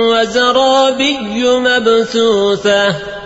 وزرابي مبثوثة